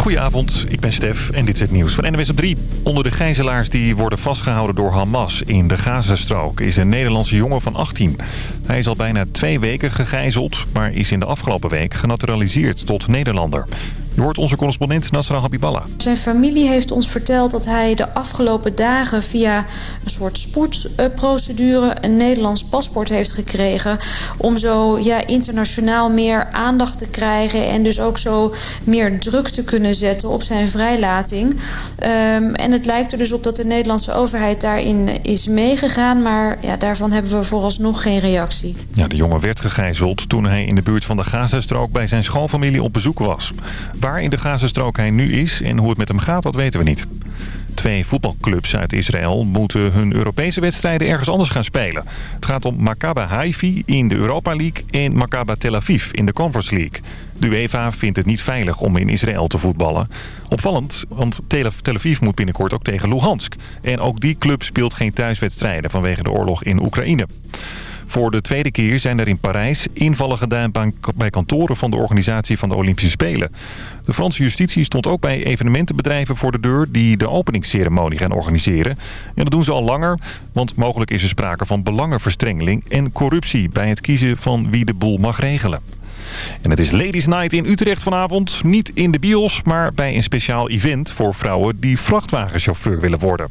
Goedenavond, ik ben Stef en dit is het nieuws van NWS op 3. Onder de gijzelaars die worden vastgehouden door Hamas in de Gazastrook... is een Nederlandse jongen van 18. Hij is al bijna twee weken gegijzeld... maar is in de afgelopen week genaturaliseerd tot Nederlander. Je hoort onze correspondent Nasra Habiballa. Zijn familie heeft ons verteld dat hij de afgelopen dagen... via een soort spoedprocedure een Nederlands paspoort heeft gekregen... om zo ja, internationaal meer aandacht te krijgen... en dus ook zo meer druk te kunnen zetten op zijn vrijlating. Um, en het lijkt er dus op dat de Nederlandse overheid daarin is meegegaan... maar ja, daarvan hebben we vooralsnog geen reactie. Ja, de jongen werd gegijzeld toen hij in de buurt van de Gazastrook... bij zijn schoonfamilie op bezoek was. Waar in de Gazastrook hij nu is en hoe het met hem gaat, dat weten we niet. Twee voetbalclubs uit Israël moeten hun Europese wedstrijden ergens anders gaan spelen. Het gaat om Maccabi Haifi in de Europa League en Maccabi Tel Aviv in de Conference League. De UEFA vindt het niet veilig om in Israël te voetballen. Opvallend, want Tel Aviv moet binnenkort ook tegen Luhansk. En ook die club speelt geen thuiswedstrijden vanwege de oorlog in Oekraïne. Voor de tweede keer zijn er in Parijs invallen gedaan bij kantoren van de organisatie van de Olympische Spelen. De Franse justitie stond ook bij evenementenbedrijven voor de deur die de openingsceremonie gaan organiseren. En dat doen ze al langer, want mogelijk is er sprake van belangenverstrengeling en corruptie bij het kiezen van wie de boel mag regelen. En het is Ladies Night in Utrecht vanavond. Niet in de bios, maar bij een speciaal event voor vrouwen die vrachtwagenchauffeur willen worden.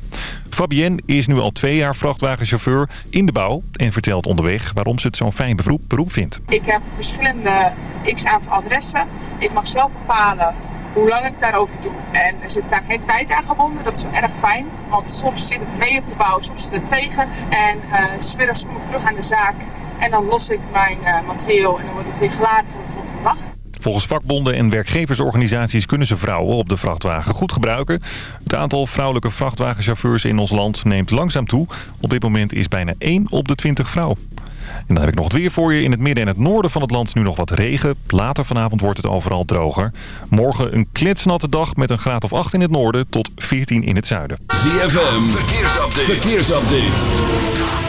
Fabienne is nu al twee jaar vrachtwagenchauffeur in de bouw en vertelt onderweg waarom ze het zo'n fijn beroep, beroep vindt. Ik heb verschillende x-aantal adressen. Ik mag zelf bepalen hoe lang ik daarover doe. En er zit daar geen tijd aan gebonden. Dat is wel erg fijn. Want soms zit het mee op de bouw, soms zit het tegen. En uh, smiddags kom ik terug aan de zaak. En dan los ik mijn uh, materieel en dan wordt het weer geladen voor de volgende dag. Volgens vakbonden en werkgeversorganisaties kunnen ze vrouwen op de vrachtwagen goed gebruiken. Het aantal vrouwelijke vrachtwagenchauffeurs in ons land neemt langzaam toe. Op dit moment is bijna 1 op de 20 vrouw. En dan heb ik nog het weer voor je. In het midden en het noorden van het land nu nog wat regen. Later vanavond wordt het overal droger. Morgen een kletsnatte dag met een graad of 8 in het noorden tot 14 in het zuiden. ZFM, verkeersupdate. verkeersupdate.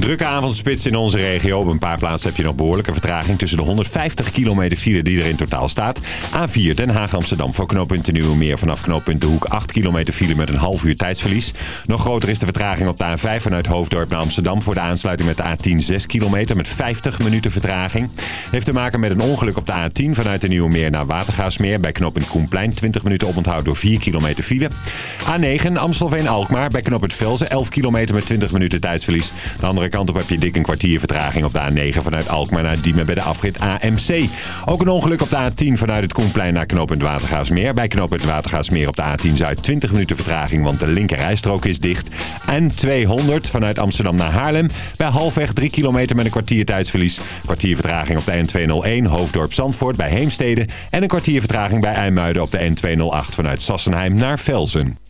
Drukke avondspits in onze regio. Op een paar plaatsen heb je nog behoorlijke vertraging tussen de 150 kilometer file die er in totaal staat. A4 Den Haag-Amsterdam voor knooppunt de Nieuwe Meer vanaf knooppunt De Hoek 8 kilometer file met een half uur tijdsverlies. Nog groter is de vertraging op de A5 vanuit Hoofddorp naar Amsterdam voor de aansluiting met de A10 6 kilometer met 50 minuten vertraging. Heeft te maken met een ongeluk op de A10 vanuit de Nieuwe Meer naar Watergaasmeer bij knooppunt Koenplein 20 minuten oponthoud door 4 kilometer file. A9 Amstelveen-Alkmaar bij knooppunt Velzen 11 kilometer met 20 minuten tijdsverlies. De andere kant op heb je dik een kwartier vertraging op de A9 vanuit Alkmaar naar Diemen bij de afrit AMC. Ook een ongeluk op de A10 vanuit het Koenplein naar knooppunt Watergaasmeer. Bij knooppunt Watergaasmeer op de A10 Zuid 20 minuten vertraging, want de linkerrijstrook is dicht. En 200 vanuit Amsterdam naar Haarlem. Bij halfweg 3 kilometer met een kwartier tijdsverlies. Kwartier vertraging op de N201 Hoofddorp Zandvoort bij Heemstede. En een kwartier vertraging bij IJmuiden op de N208 vanuit Sassenheim naar Velzen.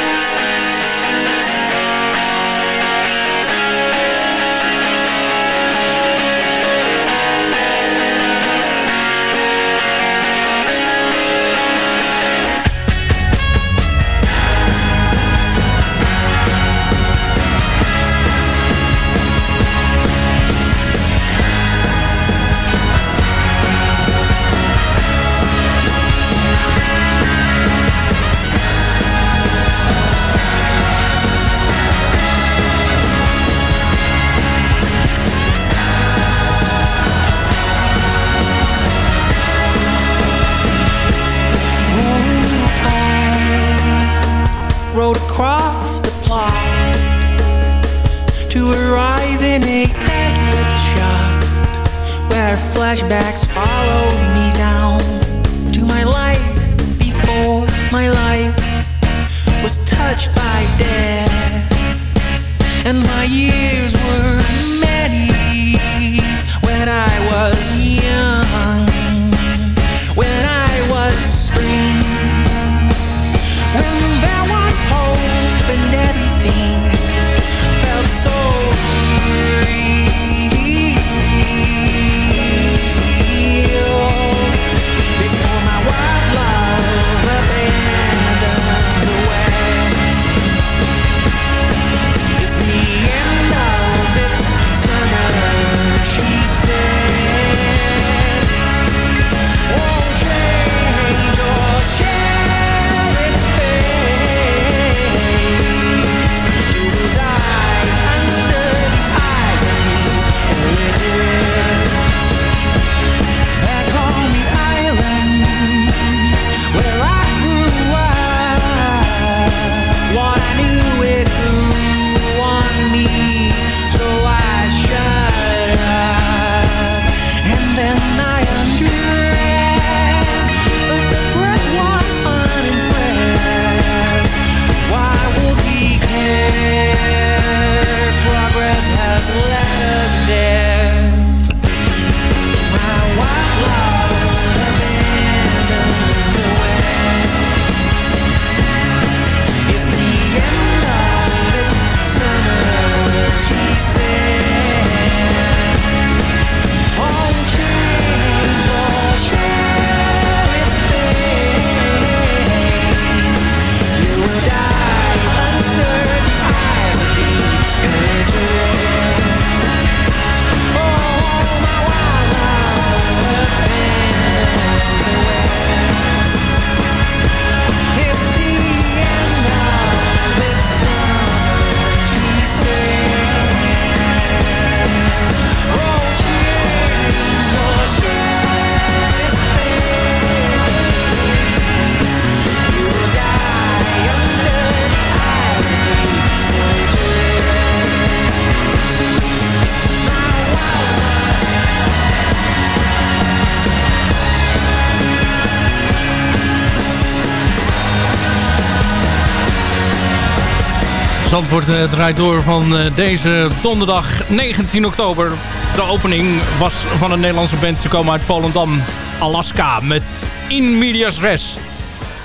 Zandvoort uh, draait door van uh, deze donderdag 19 oktober. De opening was van een Nederlandse band. Ze komen uit Volendam, Alaska met In Medias Res.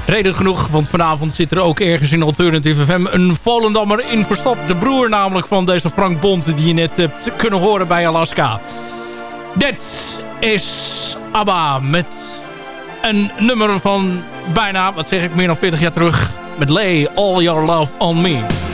Reden genoeg, want vanavond zit er ook ergens in Alternative FM een Volendammer in verstopt. De broer namelijk van deze Frank Bond die je net hebt kunnen horen bij Alaska. Dit is ABBA met een nummer van bijna, wat zeg ik, meer dan 40 jaar terug. Met Lay All Your Love On Me.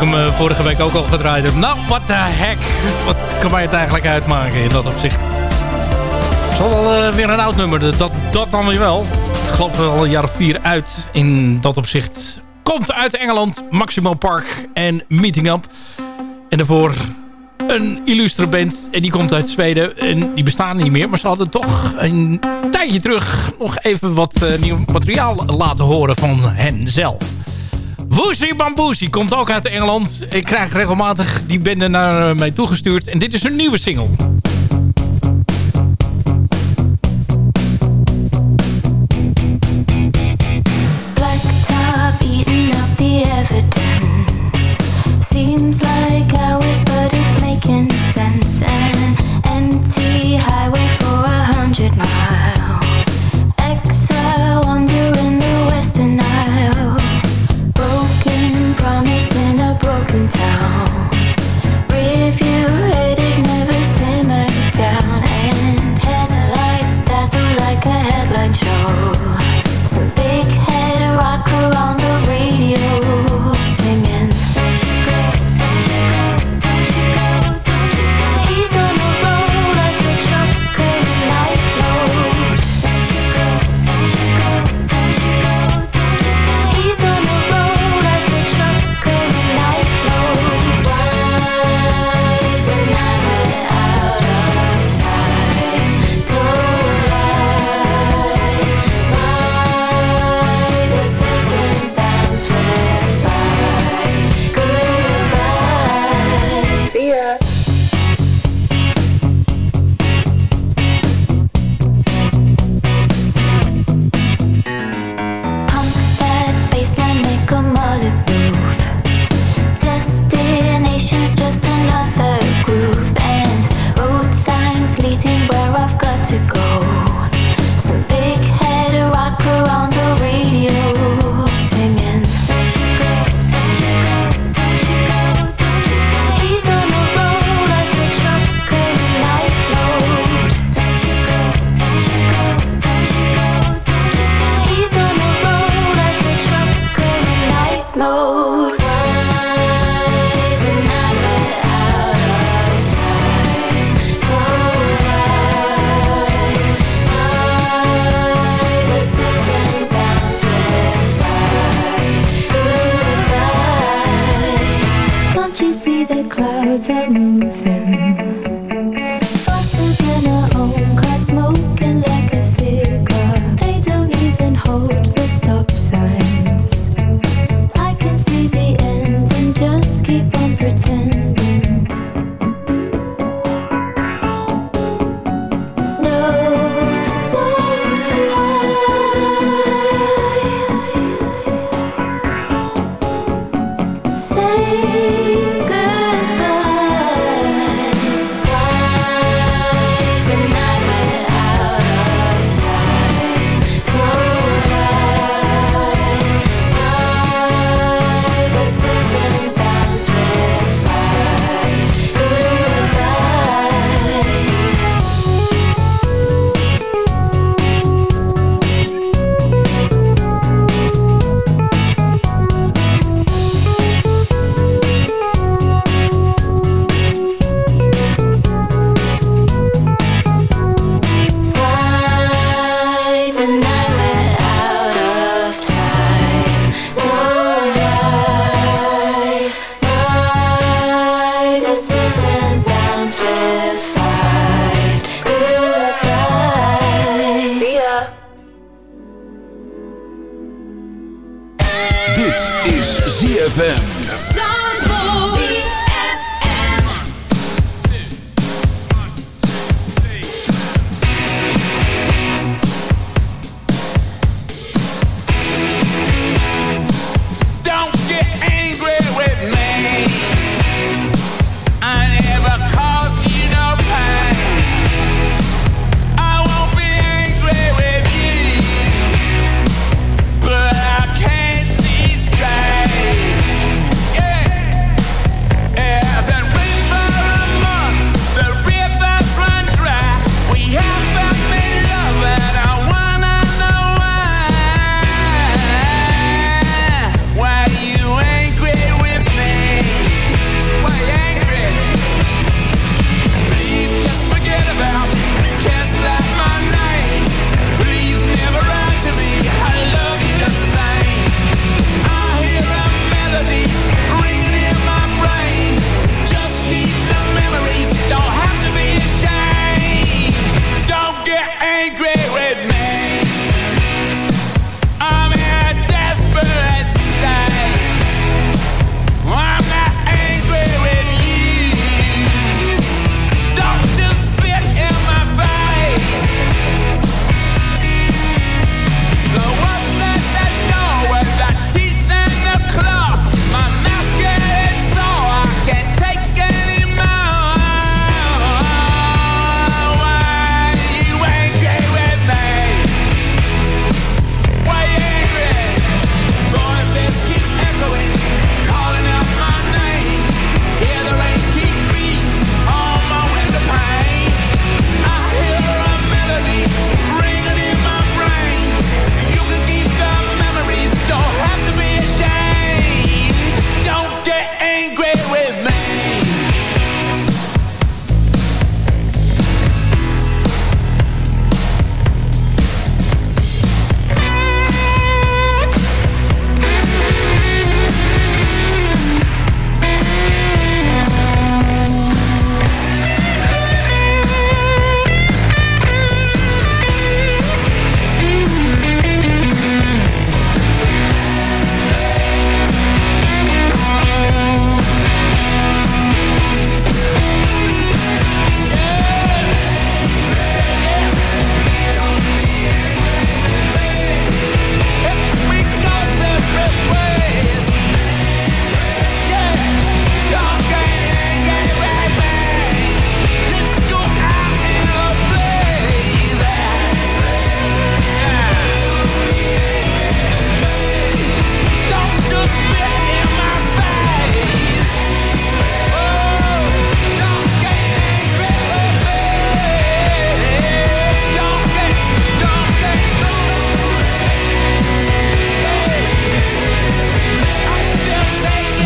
ik hem eh, vorige week ook al gedraaid heb. Nou, wat de heck. Wat kan mij het eigenlijk uitmaken in dat opzicht? Het eh, is weer een oud nummer. Dat, dat dan weer wel. Ik geloof wel al een jaar of vier uit in dat opzicht. Komt uit Engeland. Maximo Park en Meeting Up. En daarvoor een illustre band. En die komt uit Zweden. En die bestaan niet meer. Maar ze hadden toch een tijdje terug nog even wat eh, nieuw materiaal laten horen van hen zelf. Woozy Bamboozy komt ook uit Engeland. Ik krijg regelmatig die bende naar eh, mij toegestuurd. En dit is een nieuwe single.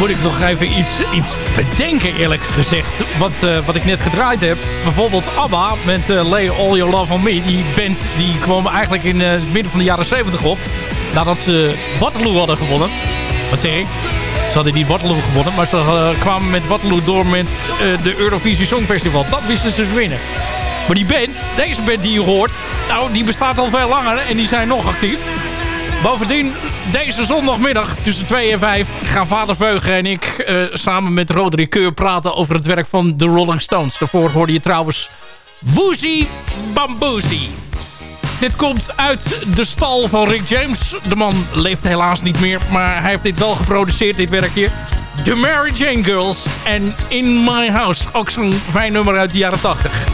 Moet ik nog even iets, iets bedenken eerlijk gezegd. Wat, eh, wat ik net gedraaid heb. Bijvoorbeeld ABBA met uh, Lay All Your Love On Me. Die band die kwam eigenlijk in het midden van de jaren 70 op. Nadat ze Waterloo hadden gewonnen. Wat zeg ik? Ze hadden die Waterloo gewonnen. Maar ze kwamen met Waterloo door met de Eurovisie Songfestival. Dat wisten ze te winnen. Maar die band, deze band die je hoort... Nou, die bestaat al veel langer en die zijn nog actief. Bovendien, deze zondagmiddag tussen 2 en 5... gaan Vader Veugen en ik uh, samen met Roderick Keur praten... over het werk van de Rolling Stones. Daarvoor hoorde je trouwens Woozy Bamboozy. Dit komt uit de stal van Rick James. De man leeft helaas niet meer, maar hij heeft dit wel geproduceerd, dit werkje. The Mary Jane Girls en In My House. Ook zo'n fijn nummer uit de jaren 80.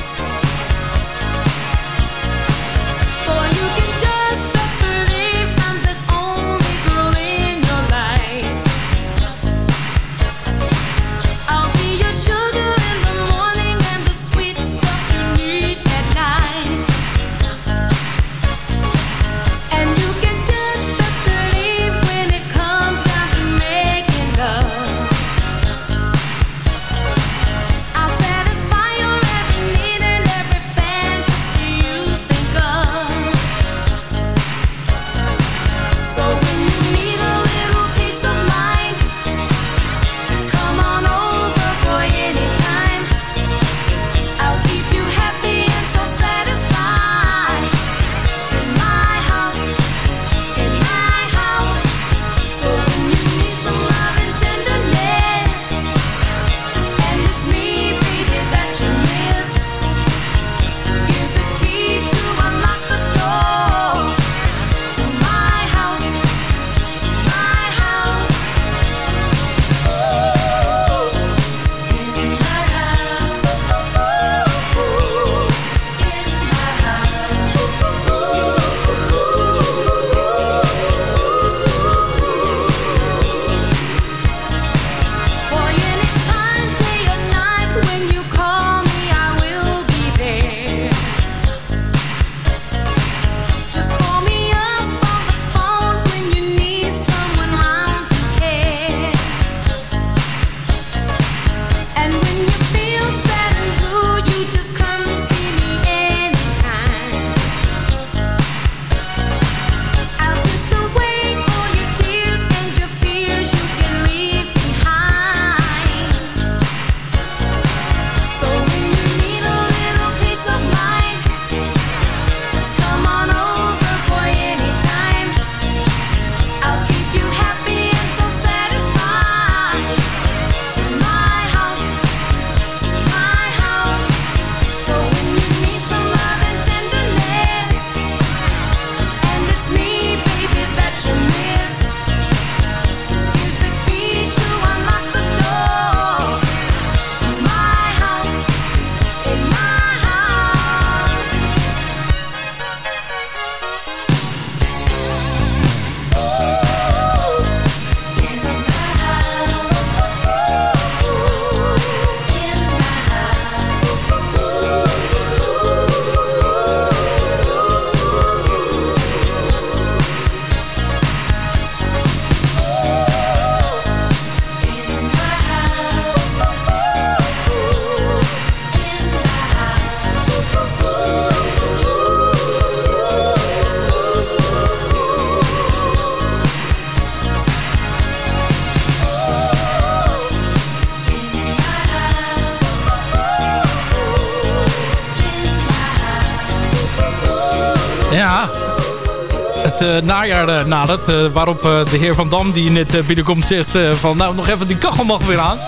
Nadert. Uh, waarop de heer Van Dam, die net binnenkomt, zegt van... nou, nog even die kachel mag weer aan.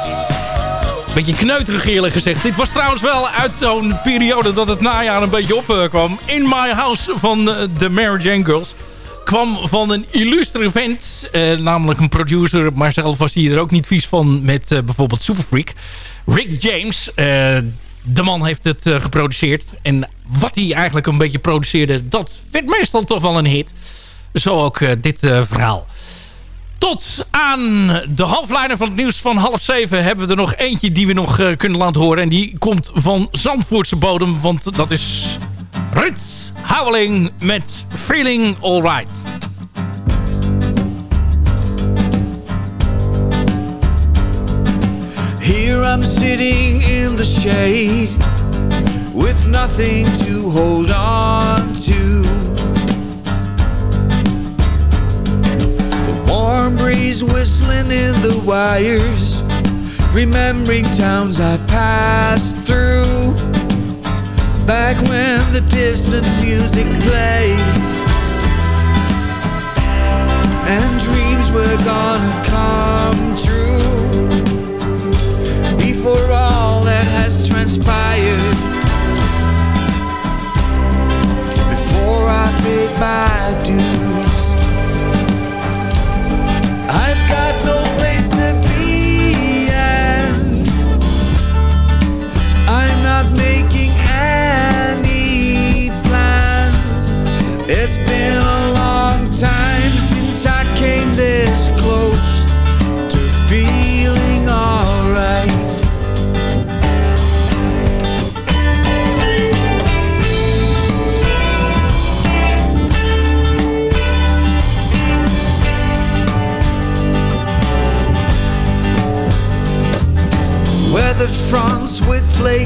Beetje kneuterig eerlijk gezegd. Dit was trouwens wel uit zo'n periode dat het najaar een beetje opkwam. In My House van de Mary Jane Girls. Kwam van een illustre vent. namelijk een producer. Maar zelf was hij er ook niet vies van met bijvoorbeeld Super Freak. Rick James de man heeft het geproduceerd. En wat hij eigenlijk een beetje produceerde... dat werd meestal toch wel een hit. Zo ook uh, dit uh, verhaal. Tot aan de halflijnen van het nieuws van half zeven... hebben we er nog eentje die we nog uh, kunnen laten horen. En die komt van Zandvoortse bodem. Want dat is Rut Howling met Feeling Alright. I'm sitting in the shade with nothing to hold on to. Warm breeze whistling in the wires, remembering towns I passed through. Back when the distant music played and dreams were gonna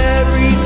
everything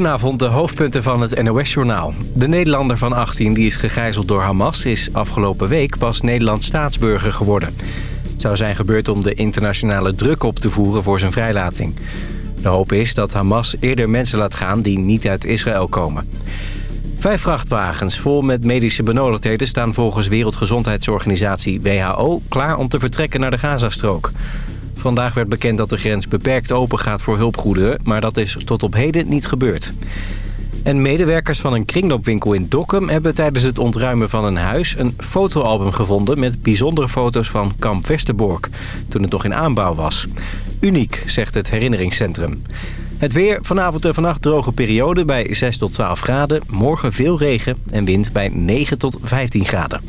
Goedenavond, de hoofdpunten van het NOS-journaal. De Nederlander van 18 die is gegijzeld door Hamas... is afgelopen week pas Nederlands staatsburger geworden. Het zou zijn gebeurd om de internationale druk op te voeren voor zijn vrijlating. De hoop is dat Hamas eerder mensen laat gaan die niet uit Israël komen. Vijf vrachtwagens vol met medische benodigdheden... staan volgens Wereldgezondheidsorganisatie WHO... klaar om te vertrekken naar de Gazastrook. Vandaag werd bekend dat de grens beperkt open gaat voor hulpgoederen... maar dat is tot op heden niet gebeurd. En medewerkers van een kringloopwinkel in Dokkum... hebben tijdens het ontruimen van een huis een fotoalbum gevonden... met bijzondere foto's van kamp Westerbork, toen het nog in aanbouw was. Uniek, zegt het herinneringscentrum. Het weer, vanavond en vannacht droge periode bij 6 tot 12 graden. Morgen veel regen en wind bij 9 tot 15 graden.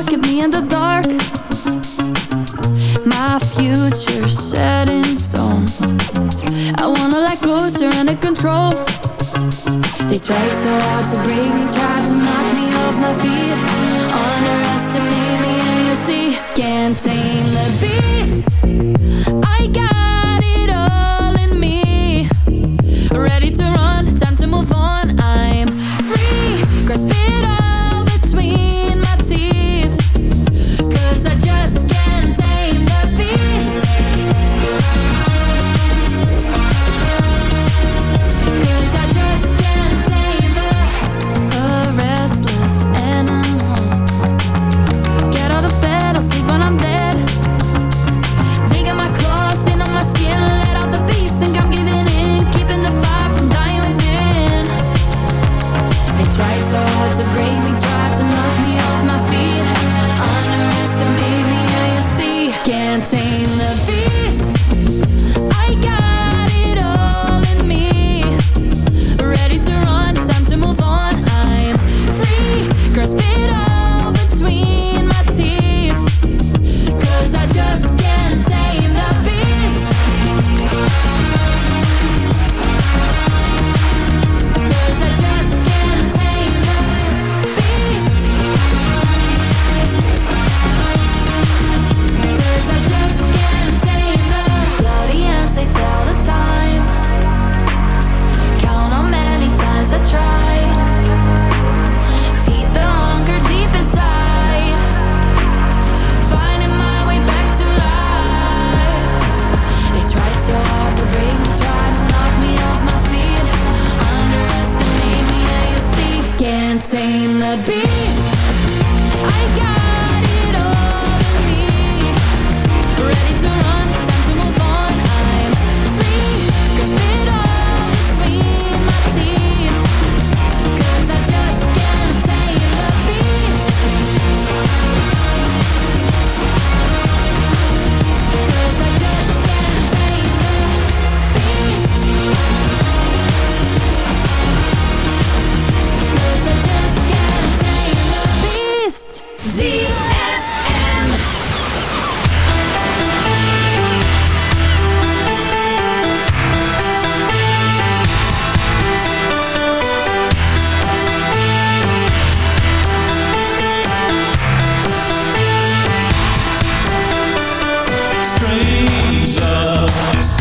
spark, get me in the dark. My future set in stone. I wanna let go, surrender control. They tried so hard to break me, tried to knock me off my feet. Underestimate me and you see Can't tame the beast. I got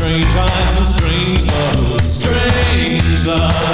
strange eyes and strange love, strange love.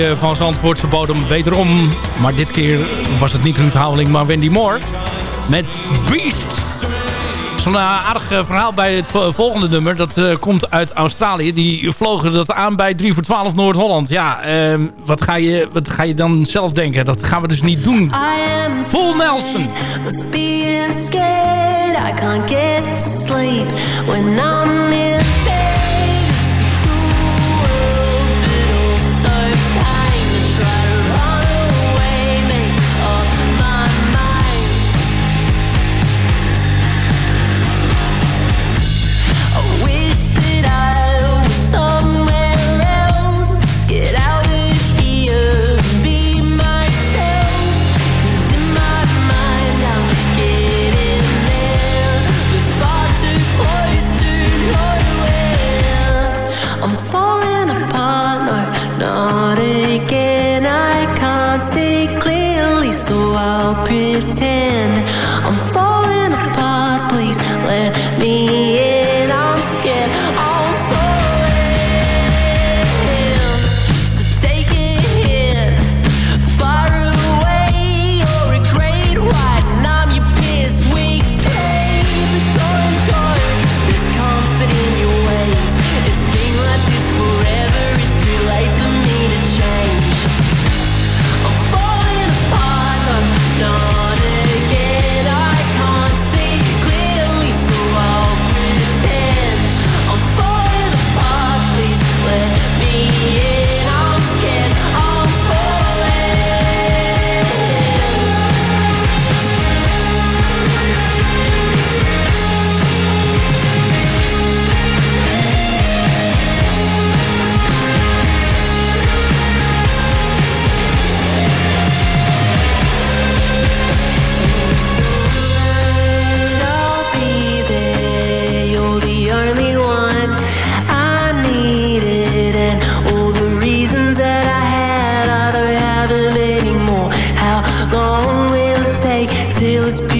Eh, van Zandvoortse bodem wederom. Maar dit keer was het niet Ruud Houweling, maar Wendy Moore. Met Beast. Zo'n eh, aardig eh, verhaal bij het volgende nummer. Dat komt uit Australië. Die vlogen dat aan bij 3 voor 12 Noord-Holland. Ja, ehm, wat, ga je, wat ga je dan zelf denken? Dat gaan we dus niet doen. Full Nelson. I can't get sleep when I'm in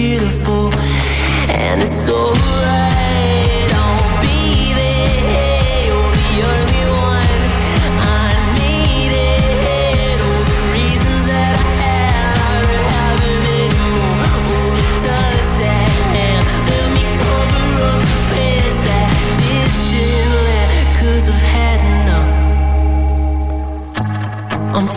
beautiful. And it's alright I'll be there. You're the only one I needed. All the reasons that I had I don't have them anymore. All the dust that had let me cover up the past that I've had enough. I'm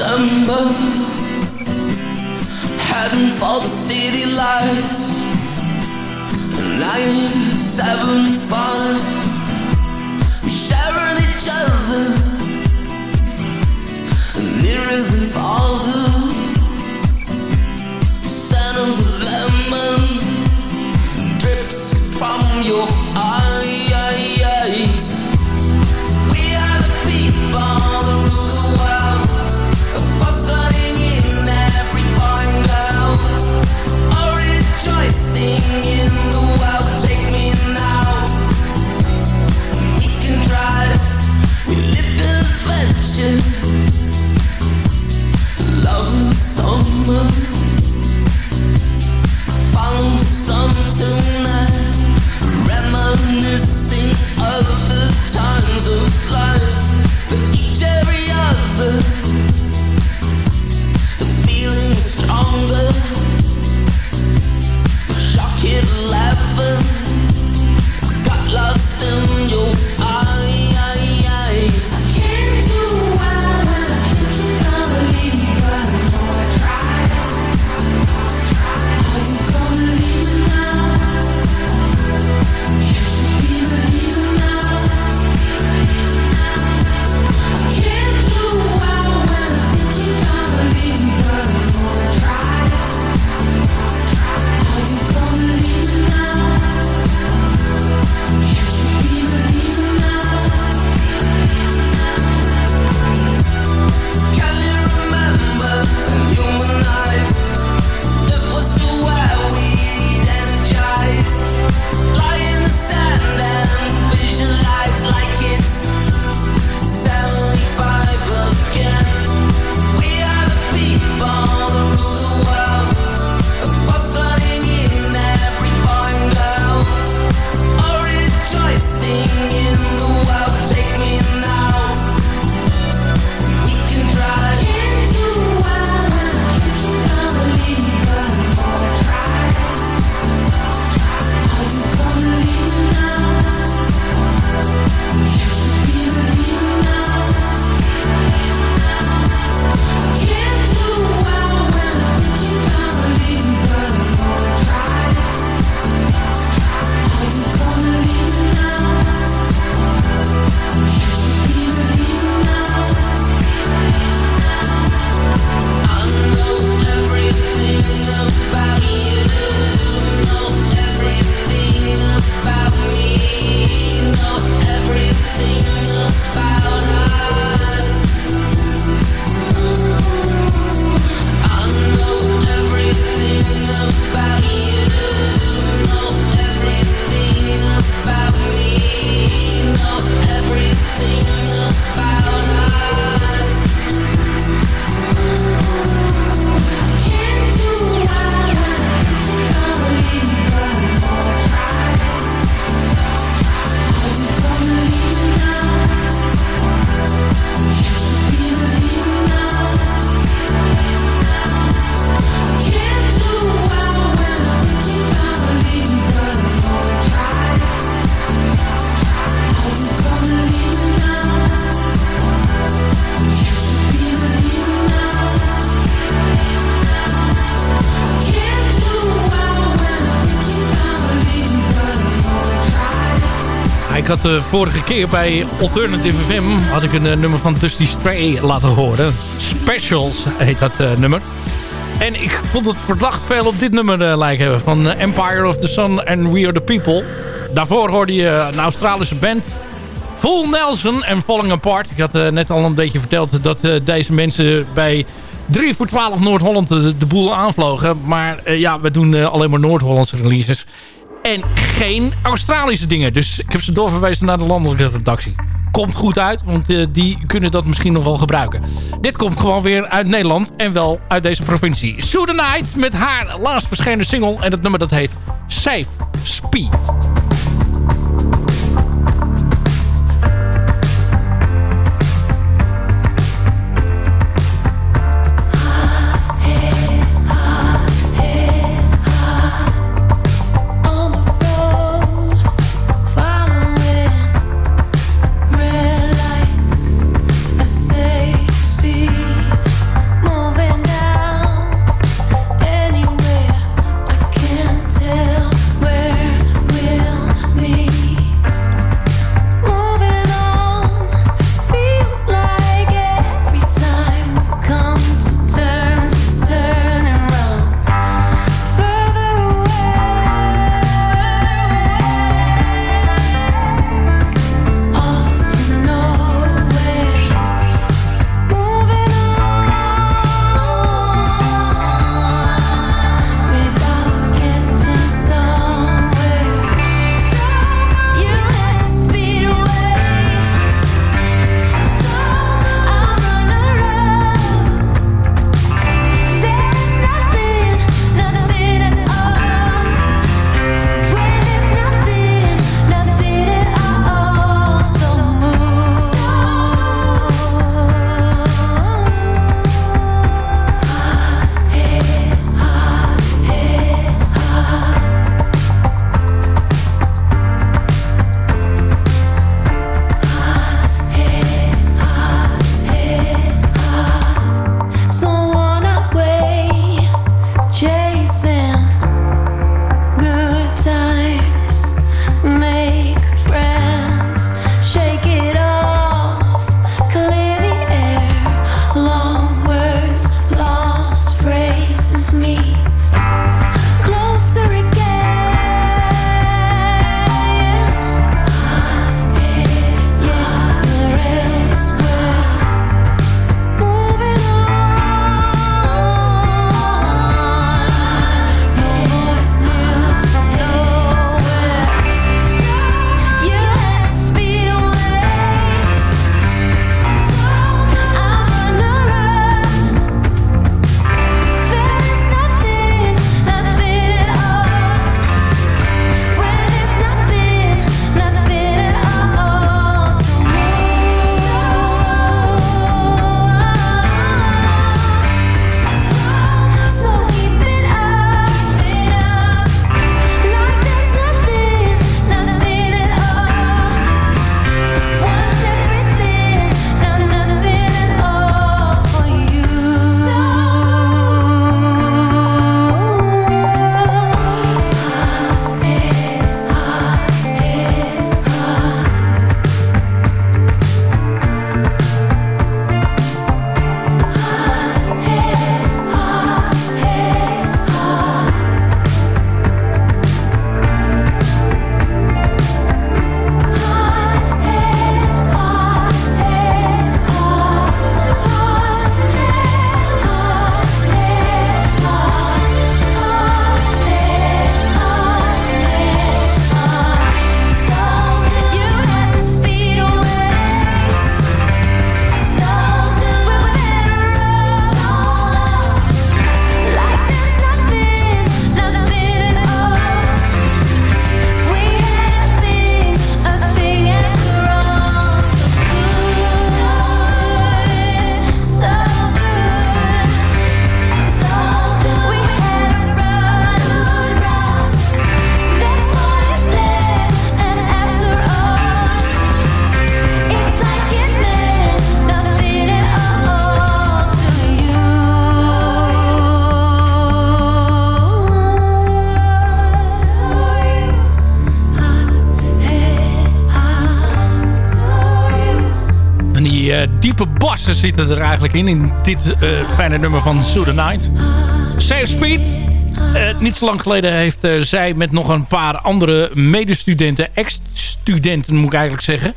December. Heading for the city lights. Nine, seven, five. Sharing each other. Nearer than father. de eh, vorige keer bij Alternative FM had ik een eh, nummer van Dusty Stray laten horen. Specials heet dat eh, nummer. En ik vond het verdacht veel op dit nummer lijken hebben. Van Empire of the Sun and We Are The People. Daarvoor hoorde je een Australische band. Full Nelson en Falling Apart. Ik had net al een beetje verteld dat deze mensen bij 3 voor 12 Noord-Holland de, boel aanvlogen. Maar ja, we doen alleen maar Noord-Hollandse releases en geen Australische dingen. Dus ik heb ze doorverwezen naar de landelijke redactie. Komt goed uit, want eh, die kunnen dat misschien nog wel gebruiken. Dit komt gewoon weer uit Nederland en wel uit deze provincie. Sue Night met haar laatst verschenen single en het nummer dat heet Safe Speed. Zitten er eigenlijk in. In dit eh, fijne nummer van Sue the Night. Safe Speed. Eh, niet zo lang geleden heeft eh, zij met nog een paar andere medestudenten, ex-studenten moet ik eigenlijk zeggen,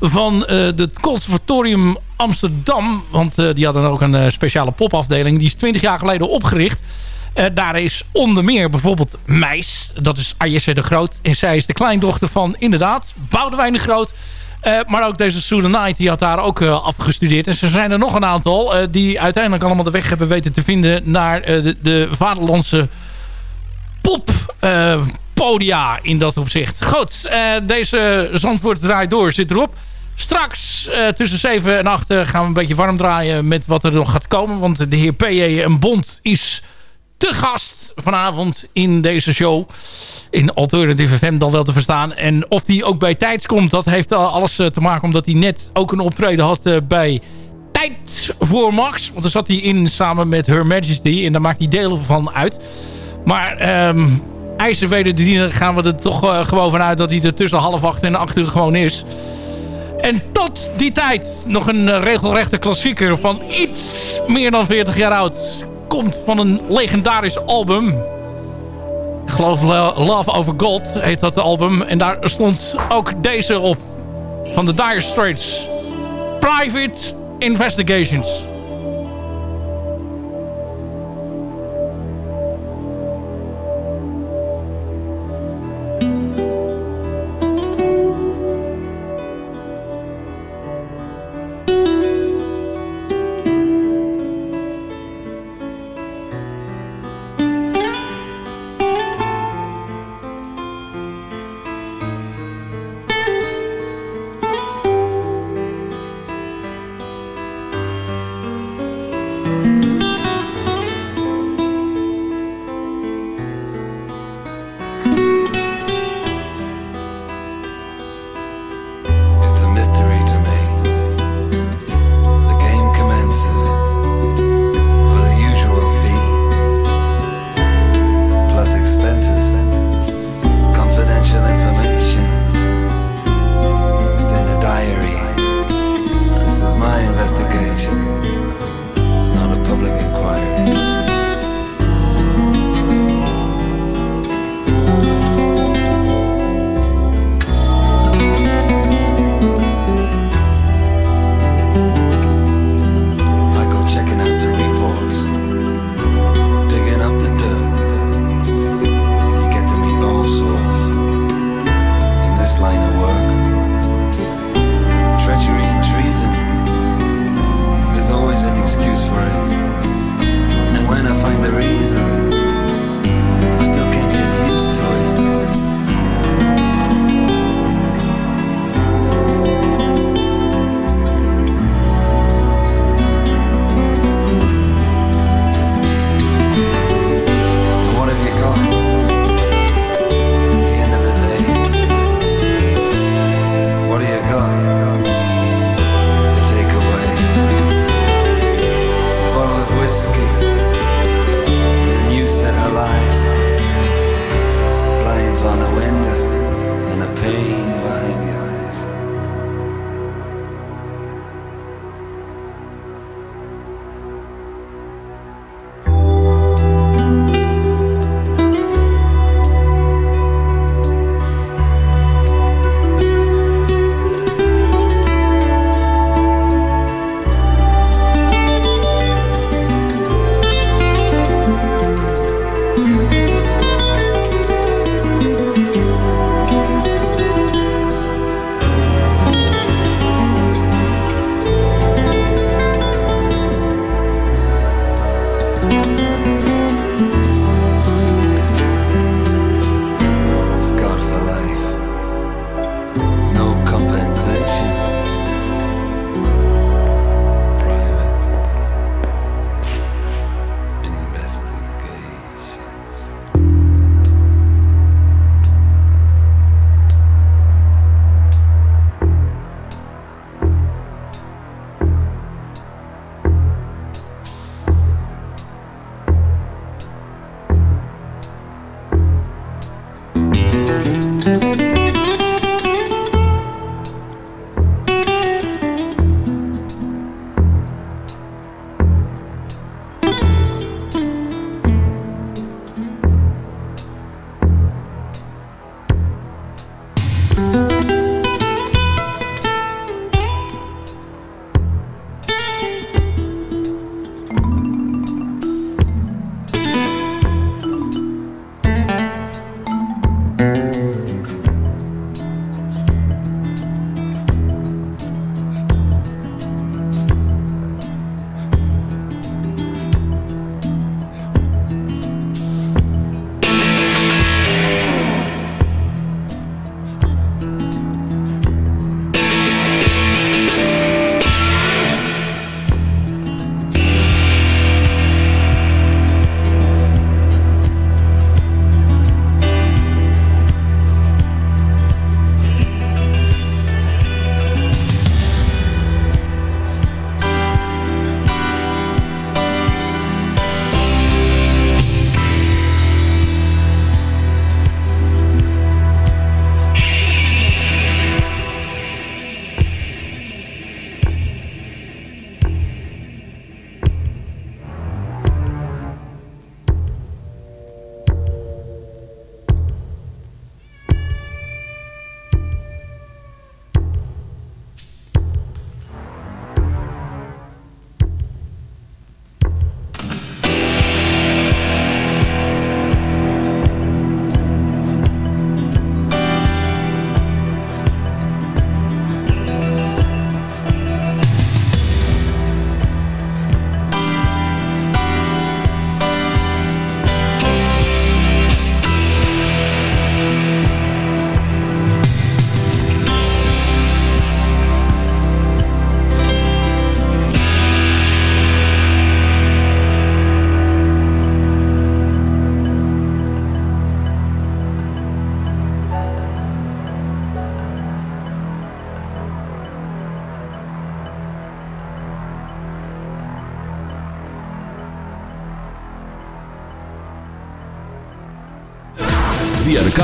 van het conservatorium Amsterdam, want die hadden ook een speciale popafdeling, die is 20 jaar geleden opgericht. Daar is onder meer bijvoorbeeld Meis, dat is Ayesse de Groot. En zij is de kleindochter van, inderdaad, Boudewijn de Groot. Eh, maar ook deze Sue Night, die had daar ook eh, afgestudeerd. En er zijn er nog een aantal eh, die uiteindelijk allemaal de weg hebben weten te vinden naar de, de vaderlandse pop podia in dat opzicht. Goed, deze Zandvoort draait door, zit erop. Straks tussen 7 en 8 gaan we een beetje warm draaien met wat er nog gaat komen. Want de heer P.J. en Bond is te gast vanavond in deze show. In Alternative FM dan wel te verstaan. En of die ook bij tijds komt, dat heeft alles eh, te maken omdat hij net ook een optreden had eh, bij Tijd voor Max. Want daar zat hij in samen met Her Majesty. En daar maakt hij delen van uit. Maar ehm IJzerwederdienende gaan we er toch eh, gewoon vanuit dat hij er tussen half acht en acht uur gewoon is. En tot die tijd nog een regelrechte klassieker van iets meer dan 40 jaar oud. Komt van een legendarisch album. Ik geloof Lo- Love Over Gold heet dat album. En daar stond ook deze op. Van de Dire Straits. Private Investigations.